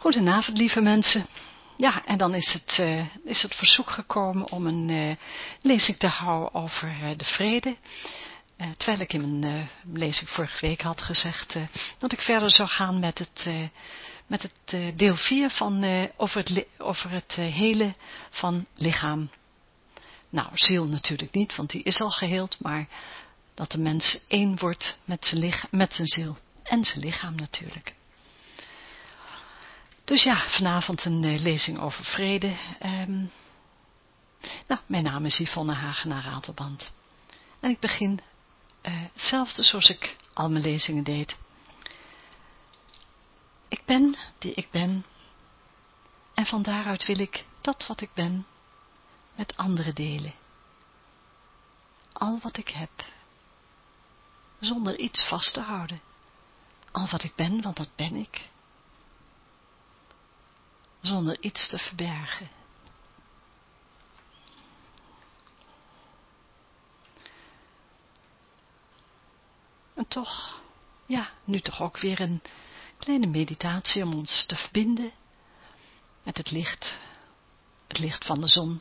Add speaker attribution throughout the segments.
Speaker 1: Goedenavond, lieve mensen. Ja, en dan is het, uh, is het verzoek gekomen om een uh, lezing te houden over uh, de vrede. terwijl ik in mijn lezing vorige week had gezegd dat ik verder zou gaan met het, met het deel 4 van, over het, over het hele van lichaam. Nou, ziel natuurlijk niet, want die is al geheeld, maar dat de mens één wordt met zijn, met zijn ziel en zijn lichaam natuurlijk. Dus ja, vanavond een uh, lezing over vrede. Um, nou, mijn naam is Yvonne Hagenaar Ratelband. En ik begin uh, hetzelfde zoals ik al mijn lezingen deed. Ik ben die ik ben. En van daaruit wil ik dat wat ik ben met anderen delen. Al wat ik heb. Zonder iets vast te houden. Al wat ik ben, want dat ben ik zonder iets te verbergen. En toch, ja, nu toch ook weer een kleine meditatie om ons te verbinden met het licht, het licht van de zon,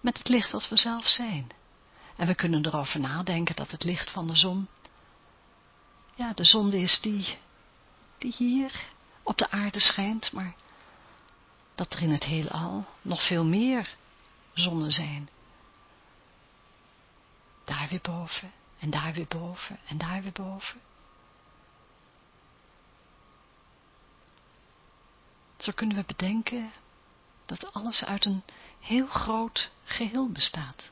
Speaker 1: met het licht dat we zelf zijn. En we kunnen erover nadenken dat het licht van de zon, ja, de zon is die, die hier op de aarde schijnt, maar dat er in het heelal nog veel meer zonnen zijn. Daar weer boven, en daar weer boven, en daar weer boven. Zo kunnen we bedenken dat alles uit een heel groot geheel bestaat.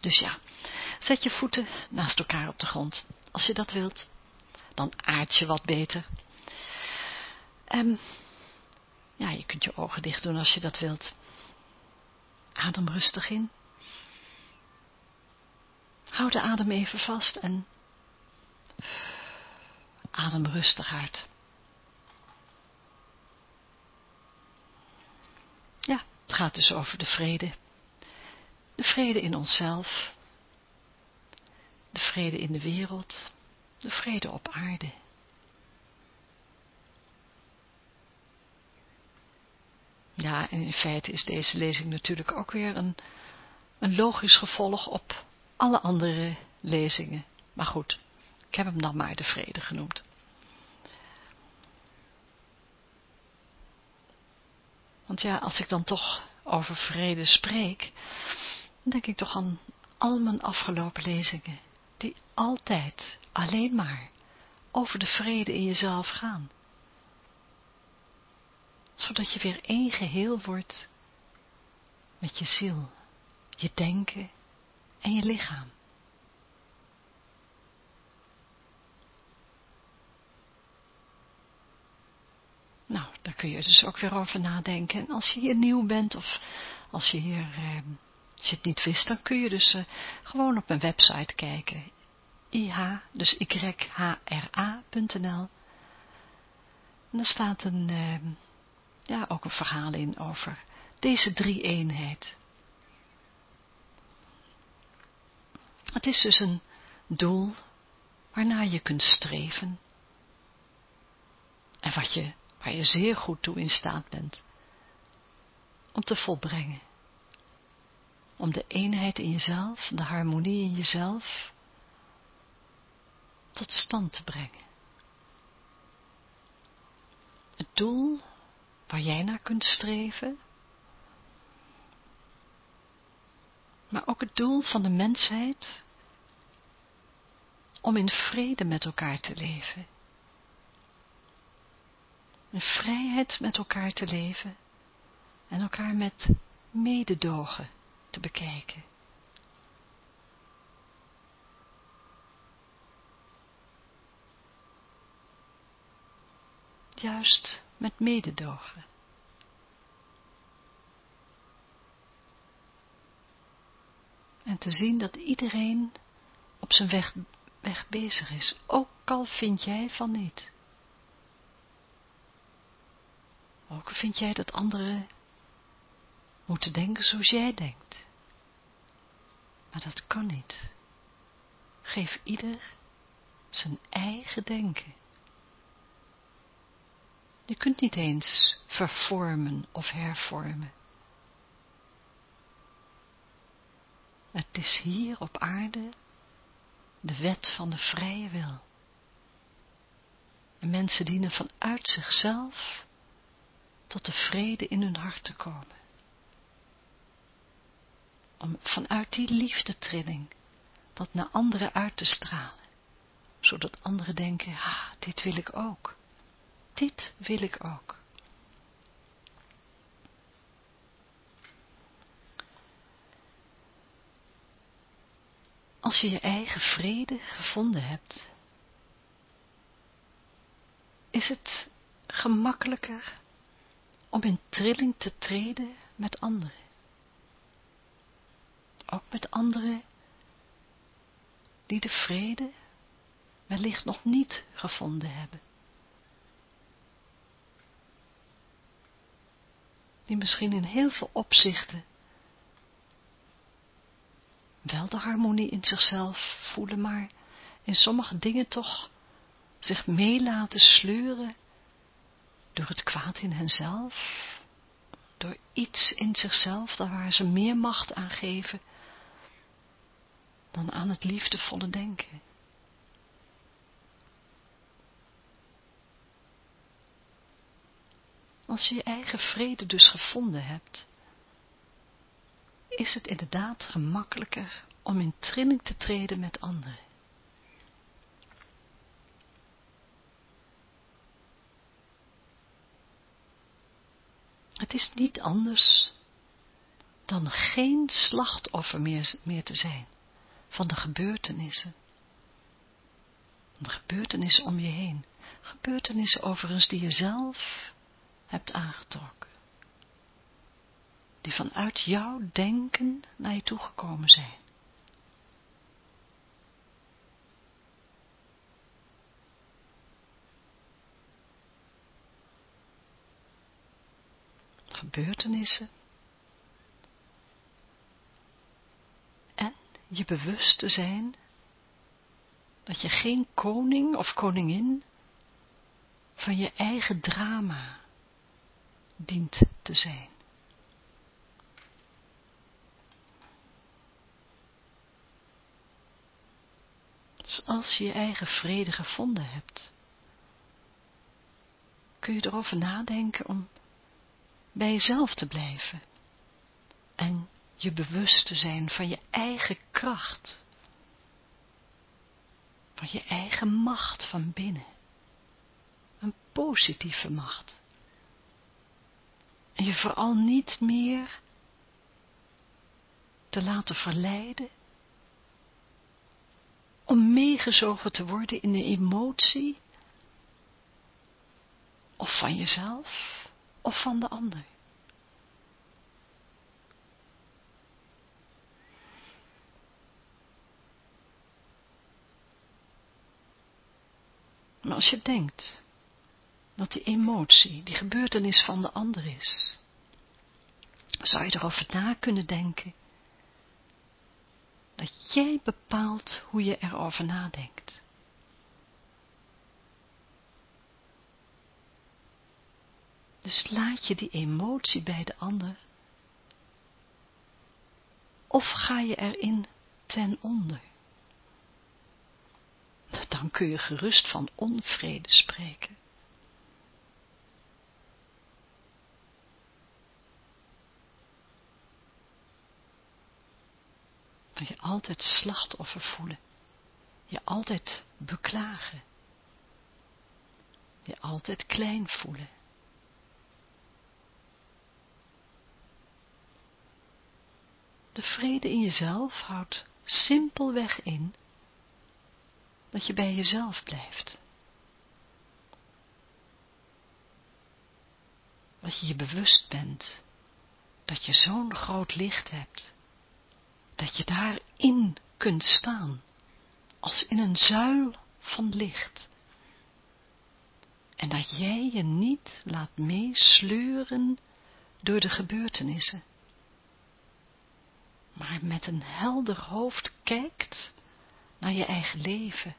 Speaker 1: Dus ja, zet je voeten naast elkaar op de grond, als je dat wilt. Dan aard je wat beter. En ja, je kunt je ogen dicht doen als je dat wilt. Adem rustig in. Hou de adem even vast en adem rustig uit. Ja, het gaat dus over de vrede. De vrede in onszelf. De vrede in de wereld. De vrede op aarde. Ja, en in feite is deze lezing natuurlijk ook weer een, een logisch gevolg op alle andere lezingen. Maar goed, ik heb hem dan maar de vrede genoemd. Want ja, als ik dan toch over vrede spreek, dan denk ik toch aan al mijn afgelopen lezingen, die altijd alleen maar over de vrede in jezelf gaan zodat je weer één geheel wordt met je ziel, je denken en je lichaam. Nou, daar kun je dus ook weer over nadenken. En als je hier nieuw bent of als je hier, eh, als je het niet wist, dan kun je dus eh, gewoon op mijn website kijken. IH, dus yhra.nl. En daar staat een, eh, ja, ook een verhaal in over deze drie eenheid. Het is dus een doel waarnaar je kunt streven en wat je, waar je zeer goed toe in staat bent om te volbrengen. Om de eenheid in jezelf, de harmonie in jezelf tot stand te brengen. Het doel waar jij naar kunt streven, maar ook het doel van de mensheid om in vrede met elkaar te leven. In vrijheid met elkaar te leven en elkaar met mededogen te bekijken. Juist met mededogen. En te zien dat iedereen op zijn weg, weg bezig is, ook al vind jij van niet. Ook vind jij dat anderen moeten denken zoals jij denkt. Maar dat kan niet. Geef ieder zijn eigen denken. Je kunt niet eens vervormen of hervormen. Het is hier op aarde de wet van de vrije wil. En mensen dienen vanuit zichzelf tot de vrede in hun hart te komen. Om vanuit die liefdetrilling dat naar anderen uit te stralen, zodat anderen denken, ah, dit wil ik ook. Dit wil ik ook. Als je je eigen vrede gevonden hebt, is het gemakkelijker om in trilling te treden met anderen. Ook met anderen die de vrede wellicht nog niet gevonden hebben. Die misschien in heel veel opzichten wel de harmonie in zichzelf voelen, maar in sommige dingen toch zich mee laten sleuren door het kwaad in henzelf, door iets in zichzelf, daar waar ze meer macht aan geven dan aan het liefdevolle denken. Als je je eigen vrede dus gevonden hebt, is het inderdaad gemakkelijker om in trilling te treden met anderen. Het is niet anders dan geen slachtoffer meer, meer te zijn van de gebeurtenissen. De gebeurtenissen om je heen. Gebeurtenissen overigens die je zelf hebt aangetrokken. Die vanuit jouw denken naar je toegekomen zijn. Gebeurtenissen je bewust te zijn dat je geen koning of koningin van je eigen drama dient te zijn. Als je je eigen vrede gevonden hebt, kun je erover nadenken om bij jezelf te blijven en je bewust te zijn van je eigen kracht, van je eigen macht van binnen, een positieve macht. En je vooral niet meer te laten verleiden om meegezogen te worden in een emotie of van jezelf of van de ander. Maar als je denkt dat die emotie, die gebeurtenis van de ander is, zou je erover na kunnen denken dat jij bepaalt hoe je erover nadenkt. Dus laat je die emotie bij de ander of ga je erin ten onder dan kun je gerust van onvrede spreken. Dat je altijd slachtoffer voelen, je altijd beklagen, je altijd klein voelen. De vrede in jezelf houdt simpelweg in dat je bij jezelf blijft. Dat je je bewust bent dat je zo'n groot licht hebt, dat je daarin kunt staan, als in een zuil van licht. En dat jij je niet laat meesleuren door de gebeurtenissen, maar met een helder hoofd kijkt naar je eigen leven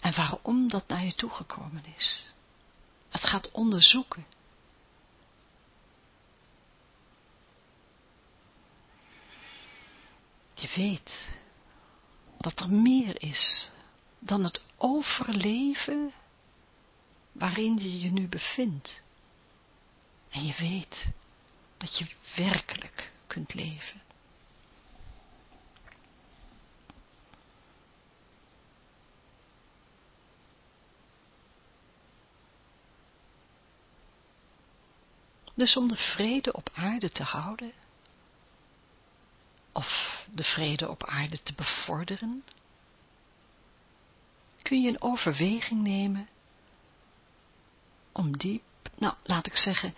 Speaker 1: en waarom dat naar je toegekomen is. Het gaat onderzoeken. Je weet dat er meer is dan het overleven waarin je je nu bevindt. En je weet dat je werkelijk kunt leven. Dus om de vrede op aarde te houden, of de vrede op aarde te bevorderen, kun je een overweging nemen om diep, nou laat ik zeggen,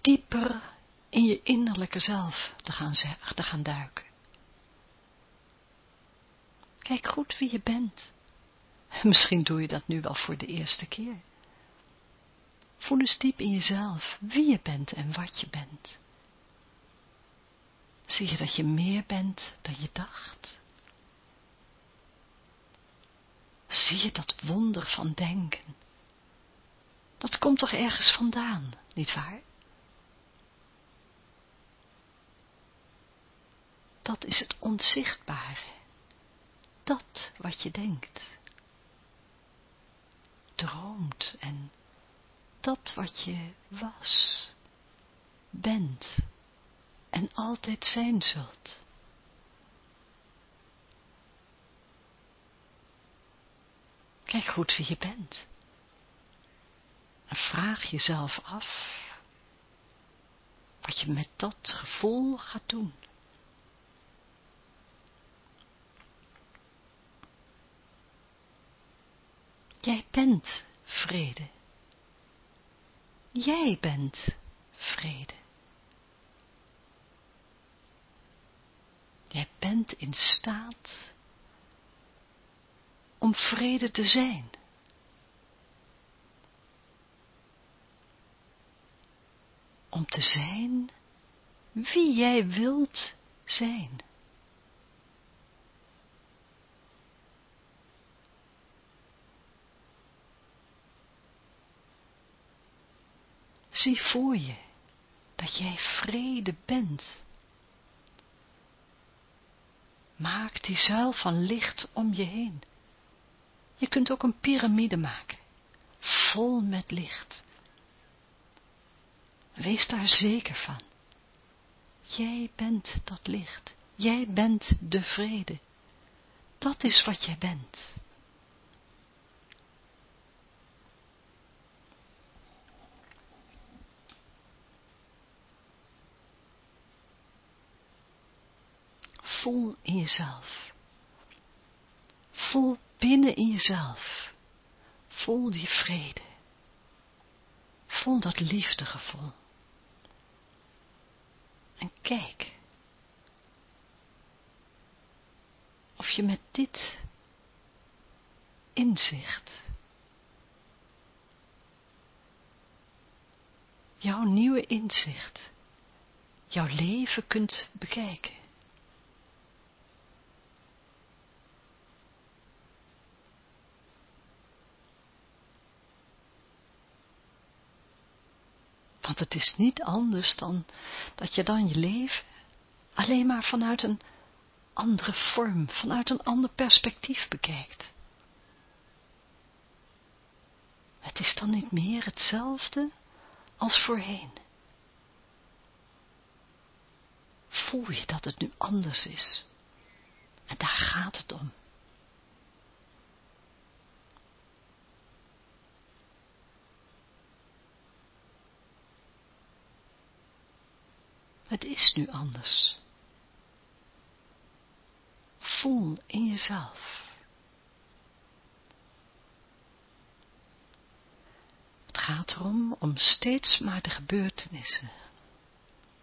Speaker 1: dieper in je innerlijke zelf te gaan, te gaan duiken. Kijk goed wie je bent. Misschien doe je dat nu wel voor de eerste keer. Voel eens diep in jezelf wie je bent en wat je bent. Zie je dat je meer bent dan je dacht? Zie je dat wonder van denken? Dat komt toch ergens vandaan, nietwaar? Dat is het onzichtbare. Dat wat je denkt. Droomt en dat wat je was, bent en altijd zijn zult. Kijk goed wie je bent. En vraag jezelf af wat je met dat gevoel gaat doen. Jij bent vrede. Jij bent vrede. Jij bent in staat om vrede te zijn. Om te zijn wie jij wilt zijn. Zie voor je dat jij vrede bent. Maak die zuil van licht om je heen. Je kunt ook een piramide maken, vol met licht. Wees daar zeker van. Jij bent dat licht. Jij bent de vrede. Dat is wat jij bent. Voel in jezelf. Voel binnen in jezelf. Voel die vrede. Voel dat liefdegevoel. En kijk. Of je met dit inzicht jouw nieuwe inzicht, jouw leven kunt bekijken. Want het is niet anders dan dat je dan je leven alleen maar vanuit een andere vorm, vanuit een ander perspectief bekijkt. Het is dan niet meer hetzelfde als voorheen. Voel je dat het nu anders is? En daar gaat het om. Het is nu anders. Voel in jezelf. Het gaat erom om steeds maar de gebeurtenissen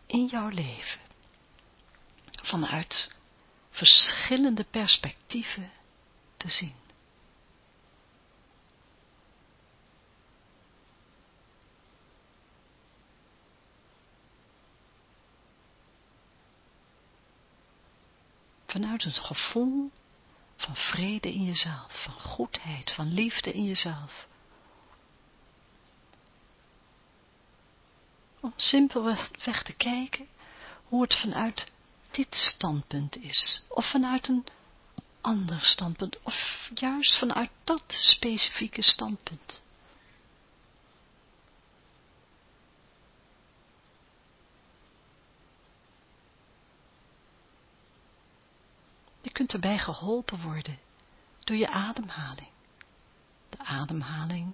Speaker 1: in jouw leven vanuit verschillende perspectieven te zien. Vanuit het gevoel van vrede in jezelf, van goedheid, van liefde in jezelf. Om simpelweg te kijken hoe het vanuit dit standpunt is, of vanuit een ander standpunt, of juist vanuit dat specifieke standpunt. Je kunt erbij geholpen worden door je ademhaling. De ademhaling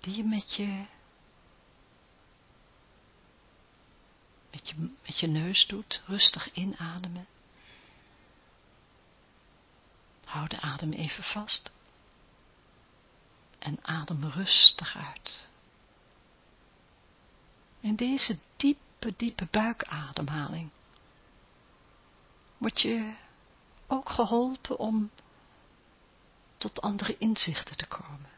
Speaker 1: die je met je, met je, neus doet, rustig inademen. Hou de adem even vast en adem rustig uit. In deze diepe, diepe buikademhaling word je ook geholpen om tot andere inzichten te komen.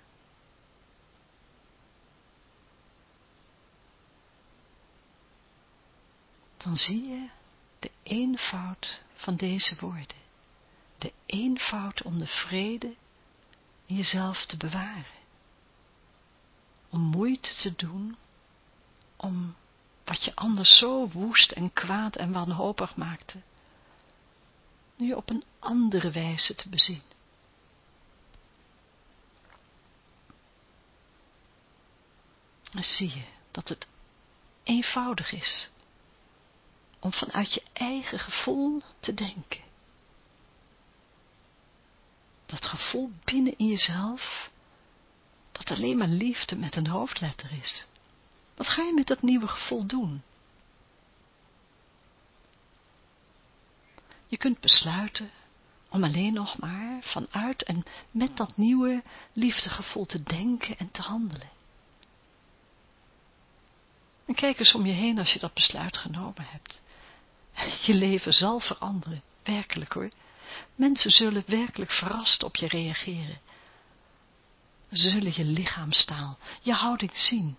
Speaker 1: Dan zie je de eenvoud van deze woorden. De eenvoud om de vrede in jezelf te bewaren. Om moeite te doen om wat je anders zo woest en kwaad en wanhopig maakte, nu op een andere wijze te bezien. Dan zie je dat het eenvoudig is om vanuit je eigen gevoel te denken. Dat gevoel binnen in jezelf, dat alleen maar liefde met een hoofdletter is. Wat ga je met dat nieuwe gevoel doen? Je kunt besluiten om alleen nog maar vanuit en met dat nieuwe liefdegevoel te denken en te handelen. En kijk eens om je heen als je dat besluit genomen hebt. Je leven zal veranderen, werkelijk hoor. Mensen zullen werkelijk verrast op je reageren. Zullen je lichaamstaal, je houding zien.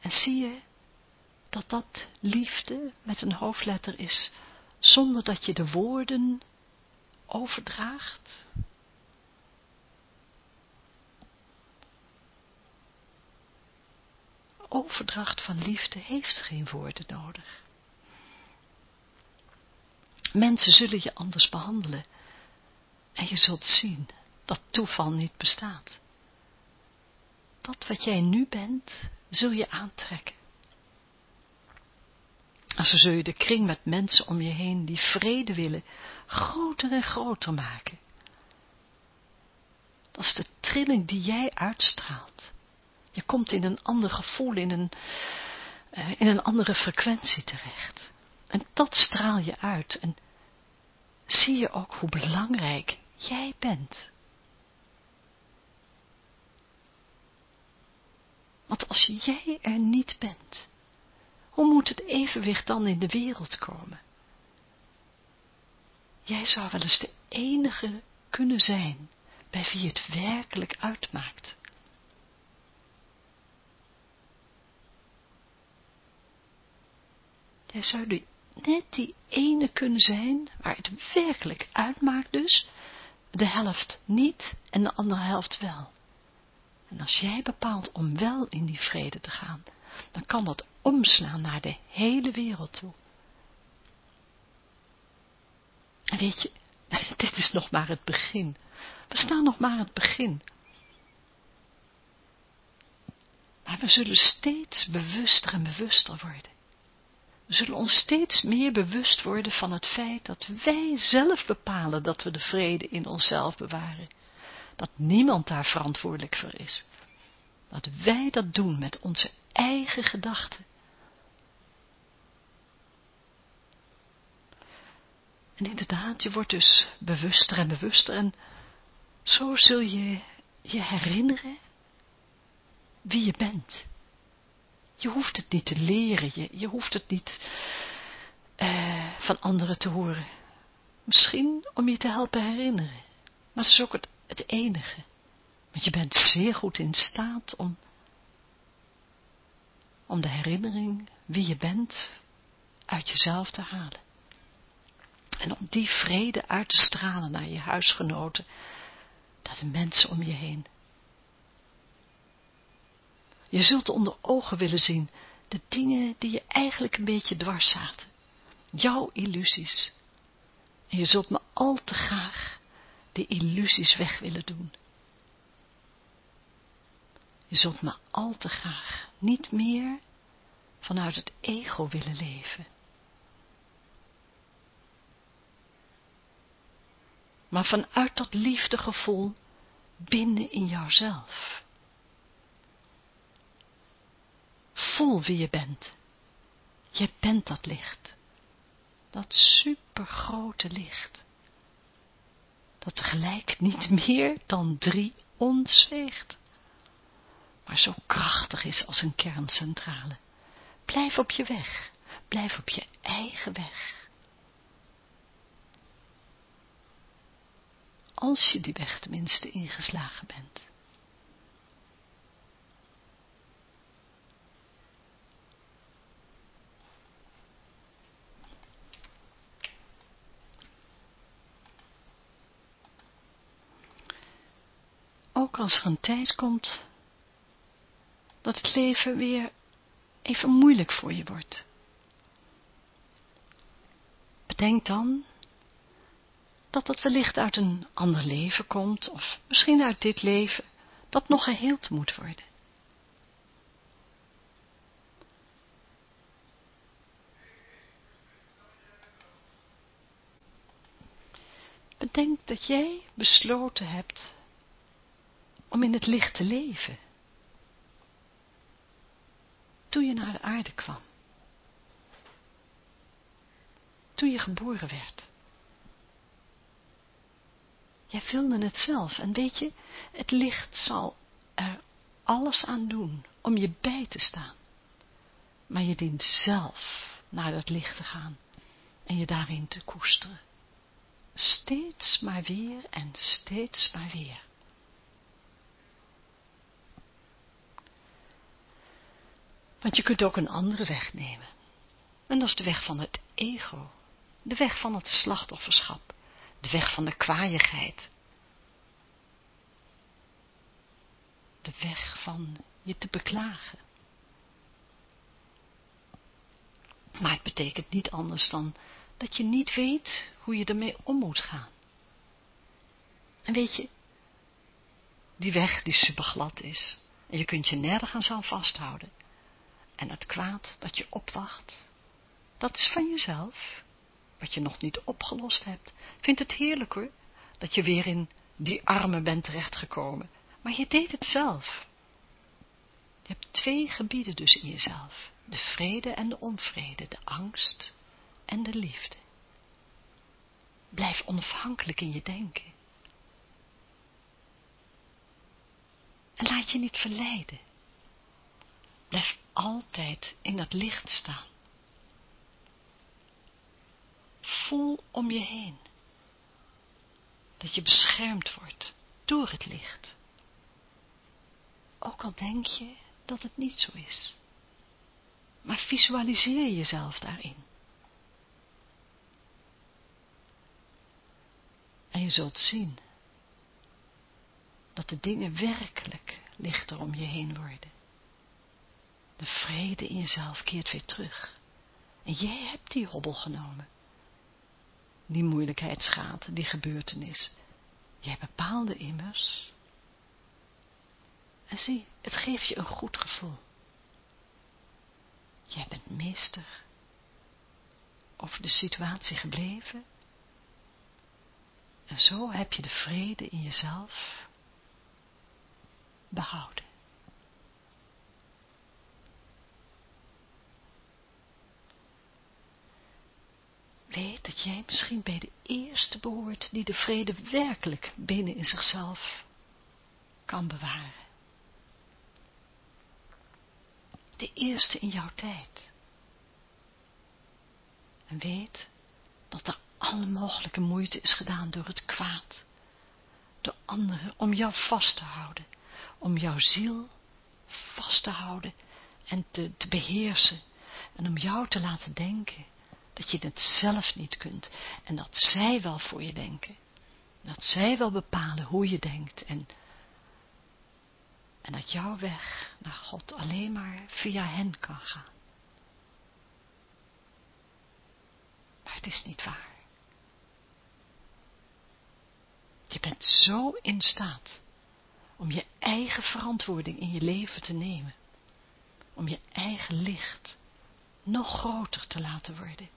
Speaker 1: En zie je dat dat liefde met een hoofdletter is, zonder dat je de woorden overdraagt? Overdracht van liefde heeft geen woorden nodig. Mensen zullen je anders behandelen. En je zult zien dat toeval niet bestaat. Dat wat jij nu bent, zul je aantrekken. En zo zul je de kring met mensen om je heen die vrede willen, groter en groter maken. Dat is de trilling die jij uitstraalt. Je komt in een ander gevoel, in een, uh, in een andere frequentie terecht. En dat straal je uit. En zie je ook hoe belangrijk jij bent. Want als jij er niet bent, hoe moet het evenwicht dan in de wereld komen? Jij zou wel eens de enige kunnen zijn bij wie het werkelijk uitmaakt. Jij zou de net die ene kunnen zijn, waar het werkelijk uitmaakt dus, de helft niet en de andere helft wel. En als jij bepaalt om wel in die vrede te gaan, dan kan dat omslaan naar de hele wereld toe. En weet je, dit is nog maar het begin. We staan nog maar het begin. Maar we zullen steeds bewuster en bewuster worden. We zullen ons steeds meer bewust worden van het feit dat wij zelf bepalen dat we de vrede in onszelf bewaren. Dat niemand daar verantwoordelijk voor is. Dat wij dat doen met onze eigen gedachten. En inderdaad, je wordt dus bewuster en bewuster en zo zul je je herinneren wie je bent. Je hoeft het niet te leren, je, je hoeft het niet uh, van anderen te horen. Misschien om je te helpen herinneren, maar dat is ook het, het enige. Want je bent zeer goed in staat om, om de herinnering wie je bent uit jezelf te halen. En om die vrede uit te stralen naar je huisgenoten, naar de mensen om je heen. Je zult onder ogen willen zien de dingen die je eigenlijk een beetje dwars zaten. Jouw illusies. En je zult me al te graag de illusies weg willen doen. Je zult me al te graag niet meer vanuit het ego willen leven. Maar vanuit dat liefdegevoel binnen in jouzelf. Voel wie je bent. Je bent dat licht. Dat supergrote licht. Dat tegelijk niet meer dan drie ontzweegt. Maar zo krachtig is als een kerncentrale. Blijf op je weg. Blijf op je eigen weg. Als je die weg tenminste ingeslagen bent. Ook als er een tijd komt dat het leven weer even moeilijk voor je wordt. Bedenk dan dat het wellicht uit een ander leven komt, of misschien uit dit leven, dat nog geheeld moet worden. Bedenk dat jij besloten hebt om in het licht te leven toen je naar de aarde kwam. Toen je geboren werd. Jij wilde het zelf en weet je, het licht zal er alles aan doen om je bij te staan. Maar je dient zelf naar dat licht te gaan en je daarin te koesteren. Steeds maar weer en steeds maar weer. Want je kunt ook een andere weg nemen. En dat is de weg van het ego. De weg van het slachtofferschap. De weg van de kwaaiigheid. De weg van je te beklagen. Maar het betekent niet anders dan dat je niet weet hoe je ermee om moet gaan. En weet je, die weg die superglad is, en je kunt je nergens aan vasthouden, en het kwaad dat je opwacht, dat is van jezelf, wat je nog niet opgelost hebt. Vind het heerlijk hoor, dat je weer in die armen bent terechtgekomen, maar je deed het zelf. Je hebt twee gebieden dus in jezelf, de vrede en de onvrede, de angst en de liefde. Blijf onafhankelijk in je denken. En laat je niet verleiden. Blijf altijd in dat licht staan. Voel om je heen dat je beschermd wordt door het licht. Ook al denk je dat het niet zo is. Maar visualiseer jezelf daarin. En je zult zien dat de dingen werkelijk lichter om je heen worden. De vrede in jezelf keert weer terug. En jij hebt die hobbel genomen. Die moeilijkheidsgraad, die gebeurtenis. Jij bepaalde immers. En zie, het geeft je een goed gevoel. Jij bent meester over de situatie gebleven. En zo heb je de vrede in jezelf behouden. Weet dat jij misschien bij de eerste behoort die de vrede werkelijk binnen in zichzelf kan bewaren. De eerste in jouw tijd. En weet dat er alle mogelijke moeite is gedaan door het kwaad. Door anderen om jou vast te houden. Om jouw ziel vast te houden en te, te beheersen. En om jou te laten denken dat je het zelf niet kunt en dat zij wel voor je denken. Dat zij wel bepalen hoe je denkt en, en dat jouw weg naar God alleen maar via hen kan gaan. Maar het is niet waar. Je bent zo in staat om je eigen verantwoording in je leven te nemen. Om je eigen licht nog groter te laten worden.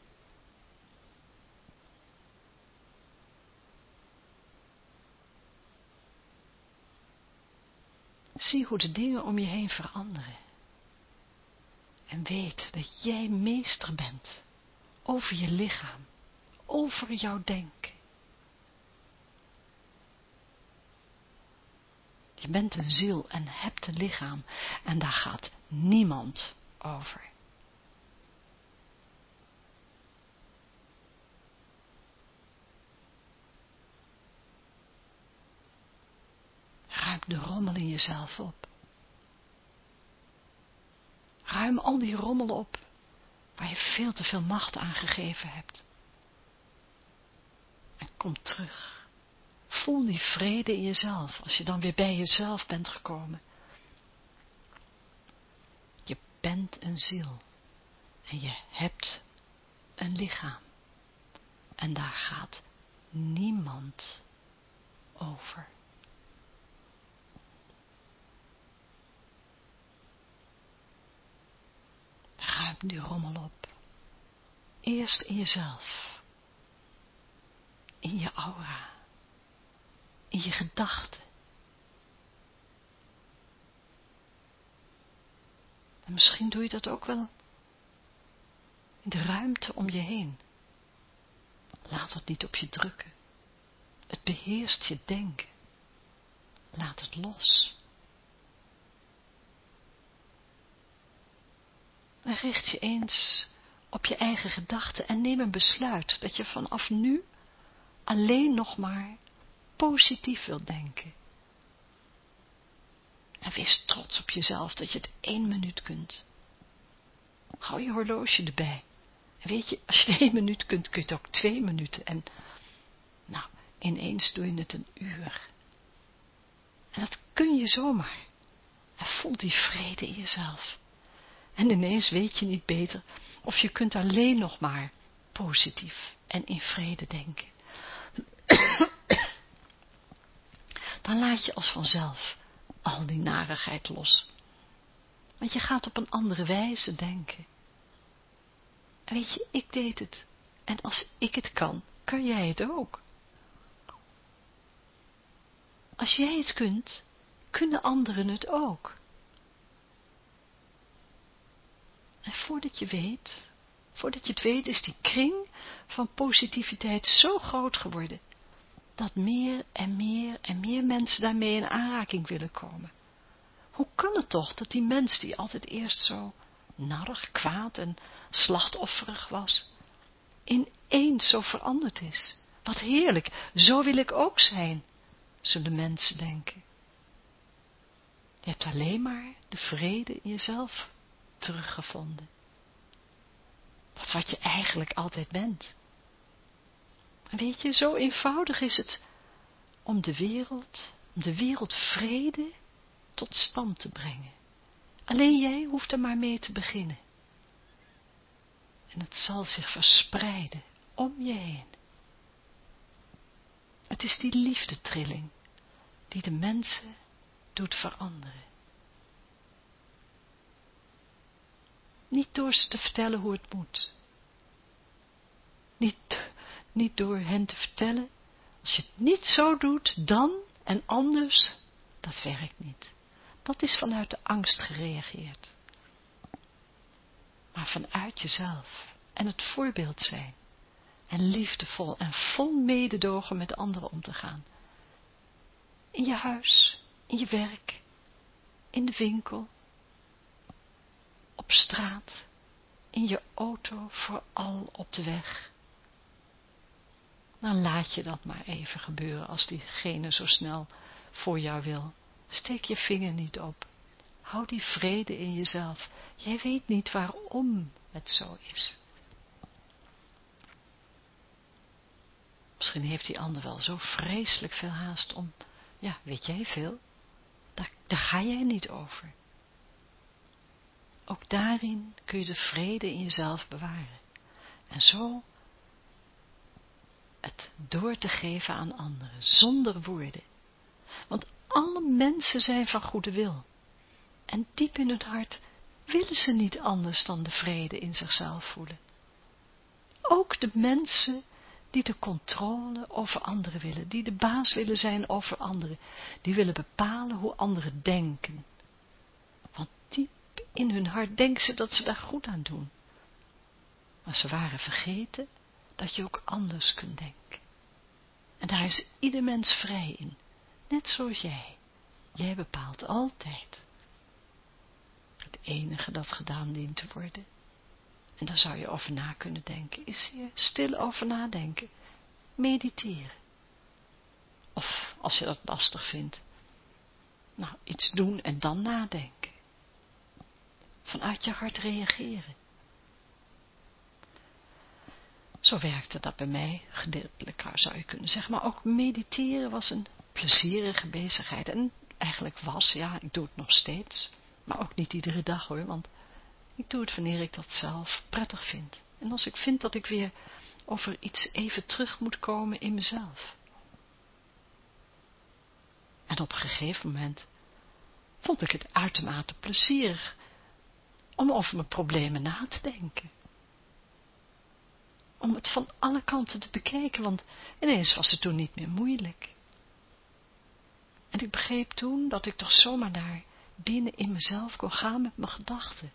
Speaker 1: Zie hoe de dingen om je heen veranderen. En weet dat jij meester bent over je lichaam, over jouw denken. Je bent een ziel en hebt een lichaam en daar gaat niemand over. Ruim de rommel in jezelf op. Ruim al die rommel op waar je veel te veel macht aan gegeven hebt. En kom terug. Voel die vrede in jezelf als je dan weer bij jezelf bent gekomen. Je bent een ziel en je hebt een lichaam. En daar gaat niemand over. Ruim die rommel op. Eerst in jezelf. In je aura. In je gedachten. En misschien doe je dat ook wel in de ruimte om je heen. Laat het niet op je drukken. Het beheerst je denken. Laat het los. Richt je eens op je eigen gedachten en neem een besluit dat je vanaf nu alleen nog maar positief wilt denken. En wees trots op jezelf dat je het één minuut kunt. Hou je horloge erbij. En weet je, als je het één minuut kunt, kun je het ook twee minuten. En nou, ineens doe je het een uur. En dat kun je zomaar. En voel die vrede in jezelf. En ineens weet je niet beter of je kunt alleen nog maar positief en in vrede denken. Dan laat je als vanzelf al die narigheid los. Want je gaat op een andere wijze denken. En weet je, ik deed het. En als ik het kan, kan jij het ook. Als jij het kunt, kunnen anderen het ook. En voordat je weet, voordat je het weet, is die kring van positiviteit zo groot geworden, dat meer en meer en meer mensen daarmee in aanraking willen komen. Hoe kan het toch dat die mens die altijd eerst zo narrig, kwaad en slachtofferig was, ineens zo veranderd is? Wat heerlijk, zo wil ik ook zijn, zullen mensen denken. Je hebt alleen maar de vrede in jezelf teruggevonden. Dat wat je eigenlijk altijd bent. weet je, zo eenvoudig is het om de wereld, om de wereldvrede tot stand te brengen. Alleen jij hoeft er maar mee te beginnen. En het zal zich verspreiden om je heen. Het is die liefdetrilling die de mensen doet veranderen. Niet door ze te vertellen hoe het moet. Niet, niet door hen te vertellen, als je het niet zo doet, dan en anders, dat werkt niet. Dat is vanuit de angst gereageerd. Maar vanuit jezelf en het voorbeeld zijn. En liefdevol en vol mededogen met anderen om te gaan. In je huis, in je werk, in de winkel, op straat, in je auto, vooral op de weg. Dan laat je dat maar even gebeuren als diegene zo snel voor jou wil. Steek je vinger niet op. Hou die vrede in jezelf. Jij weet niet waarom het zo is. Misschien heeft die ander wel zo vreselijk veel haast om, ja, weet jij veel? Daar, daar ga jij niet over. Ook daarin kun je de vrede in jezelf bewaren. En zo door te geven aan anderen, zonder woorden. Want alle mensen zijn van goede wil. En diep in hun hart willen ze niet anders dan de vrede in zichzelf voelen. Ook de mensen die de controle over anderen willen, die de baas willen zijn over anderen, die willen bepalen hoe anderen denken. Want diep in hun hart denken ze dat ze daar goed aan doen. Maar ze waren vergeten dat je ook anders kunt denken. En daar is ieder mens vrij in, net zoals jij. Jij bepaalt altijd. Het enige dat gedaan dient te worden. En daar zou je over na kunnen denken, is hier stil over nadenken. Mediteren. Of, als je dat lastig vindt, nou, iets doen en dan nadenken. Vanuit je hart reageren. Zo werkte dat bij mij, gedeeltelijk zou je kunnen zeggen, maar ook mediteren was een plezierige bezigheid. En eigenlijk was, ja, ik doe het nog steeds, maar ook niet iedere dag hoor, want ik doe het wanneer ik dat zelf prettig vind. En als ik vind dat ik weer over iets even terug moet komen in mezelf. En op een gegeven moment vond ik het uitermate plezierig om over mijn problemen na te denken om het van alle kanten te bekijken, want ineens was het toen niet meer moeilijk. En ik begreep toen dat ik toch zomaar daar binnen in mezelf kon gaan met mijn gedachten.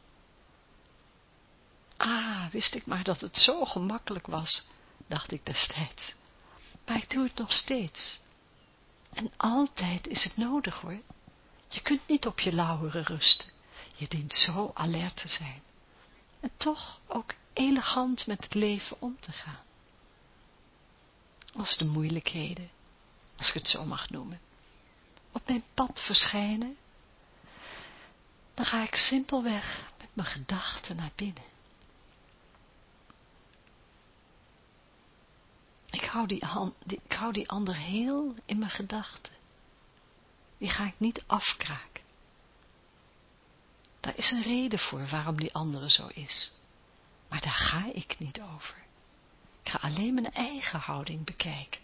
Speaker 1: Ah, wist ik maar dat het zo gemakkelijk was, dacht ik destijds. Maar ik doe het nog steeds. En altijd is het nodig hoor. Je kunt niet op je lauweren rusten. Je dient zo alert te zijn. En toch ook elegant met het leven om te gaan. Als de moeilijkheden, als ik het zo mag noemen, op mijn pad verschijnen, dan ga ik simpelweg met mijn gedachten naar binnen. Ik hou die, ik hou die ander heel in mijn gedachten. Die ga ik niet afkraken. Daar is een reden voor waarom die andere zo is. Maar daar ga ik niet over. Ik ga alleen mijn eigen houding bekijken.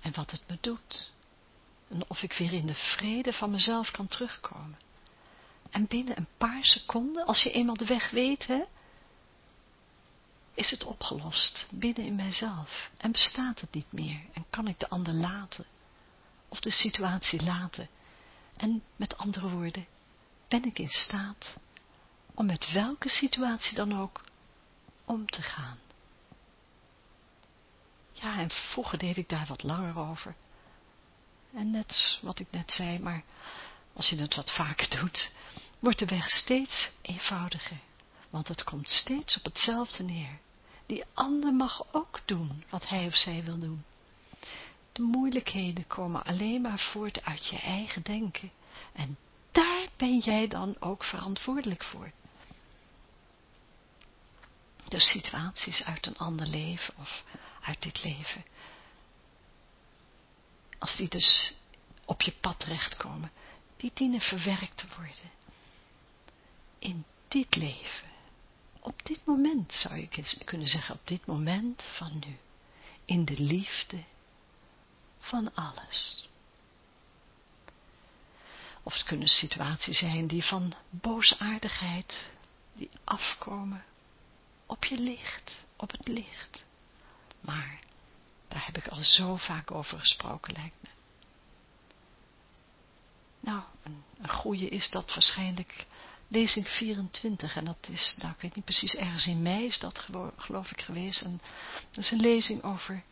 Speaker 1: En wat het me doet. En of ik weer in de vrede van mezelf kan terugkomen. En binnen een paar seconden, als je eenmaal de weg weet, hè, is het opgelost binnen in mijzelf. En bestaat het niet meer. En kan ik de ander laten. Of de situatie laten. En met andere woorden, ben ik in staat om met welke situatie dan ook om te gaan. Ja, en vroeger deed ik daar wat langer over. En net wat ik net zei, maar als je het wat vaker doet, wordt de weg steeds eenvoudiger. Want het komt steeds op hetzelfde neer. Die ander mag ook doen wat hij of zij wil doen. De moeilijkheden komen alleen maar voort uit je eigen denken. En daar ben jij dan ook verantwoordelijk voor. De situaties uit een ander leven of uit dit leven. Als die dus op je pad terechtkomen, die dienen verwerkt te worden. In dit leven, op dit moment zou je kunnen zeggen, op dit moment van nu, in de liefde van alles. Of het kunnen situaties zijn die van boosaardigheid, die afkomen op je licht, op het licht. Maar, daar heb ik al zo vaak over gesproken, lijkt me. Nou, een, een goede is dat waarschijnlijk lezing 24. En dat is, nou ik weet niet precies, ergens in mei is dat geloof ik geweest. Dat is een lezing over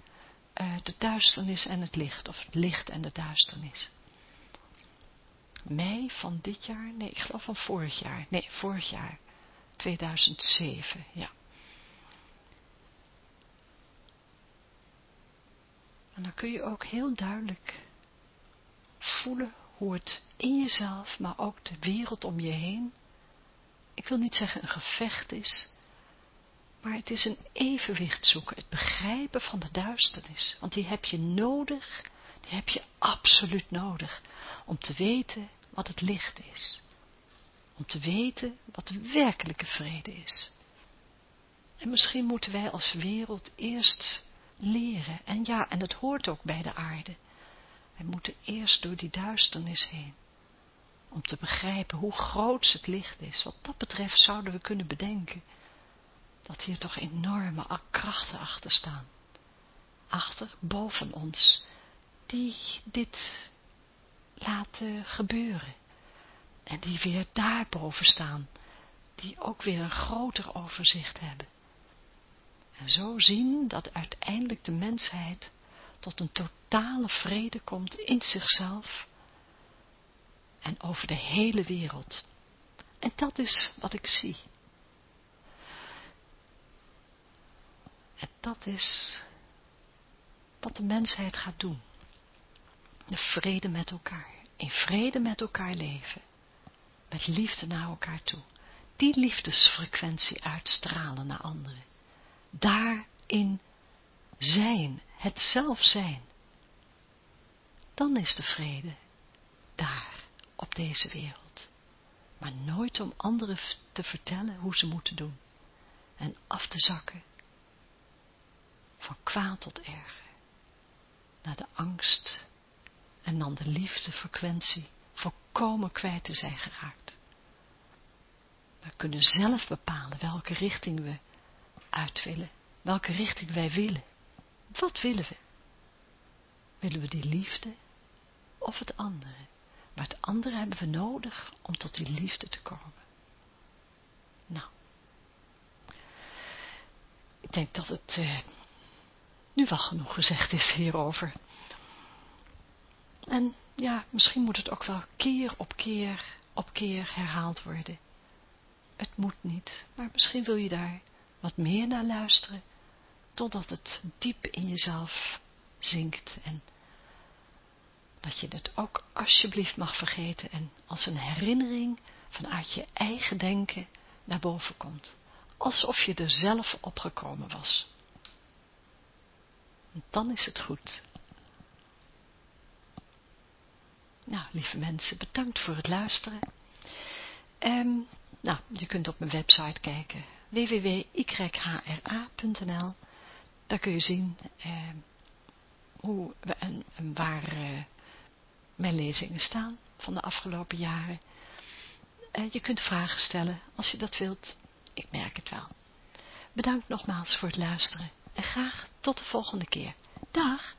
Speaker 1: de duisternis en het licht. Of het licht en de duisternis mei van dit jaar, nee, ik geloof van vorig jaar, nee, vorig jaar, 2007, ja. En dan kun je ook heel duidelijk voelen hoe het in jezelf, maar ook de wereld om je heen, ik wil niet zeggen een gevecht is, maar het is een evenwicht zoeken, het begrijpen van de duisternis, want die heb je nodig, die heb je absoluut nodig, om te weten wat het licht is. Om te weten wat de werkelijke vrede is. En misschien moeten wij als wereld eerst leren. En ja, en het hoort ook bij de aarde. Wij moeten eerst door die duisternis heen. Om te begrijpen hoe groot het licht is. Wat dat betreft zouden we kunnen bedenken. Dat hier toch enorme krachten achter staan. Achter, boven ons. Die dit laten gebeuren. En die weer daarboven staan. Die ook weer een groter overzicht hebben. En zo zien dat uiteindelijk de mensheid tot een totale vrede komt in zichzelf en over de hele wereld. En dat is wat ik zie. En dat is wat de mensheid gaat doen. De vrede met elkaar. In vrede met elkaar leven. Met liefde naar elkaar toe. Die liefdesfrequentie uitstralen naar anderen. Daarin zijn, het zelf zijn. Dan is de vrede daar, op deze wereld. Maar nooit om anderen te vertellen hoe ze moeten doen. En af te zakken. Van kwaad tot erger. Naar de angst. En dan de liefdefrequentie volkomen kwijt te zijn geraakt. We kunnen zelf bepalen welke richting we uit willen. Welke richting wij willen. Wat willen we? Willen we die liefde of het andere? Maar het andere hebben we nodig om tot die liefde te komen. Nou. Ik denk dat het uh, nu wel genoeg gezegd is hierover. En ja, misschien moet het ook wel keer op keer op keer herhaald worden. Het moet niet, maar misschien wil je daar wat meer naar luisteren, totdat het diep in jezelf zinkt en dat je het ook alsjeblieft mag vergeten en als een herinnering vanuit je eigen denken naar boven komt. Alsof je er zelf opgekomen was. Dan is het goed. Nou, lieve mensen, bedankt voor het luisteren. Um, nou, je kunt op mijn website kijken, www.yhra.nl. Daar kun je zien eh, hoe en waar eh, mijn lezingen staan van de afgelopen jaren. Eh, je kunt vragen stellen als je dat wilt. Ik merk het wel. Bedankt nogmaals voor het luisteren en graag tot de volgende keer. Dag!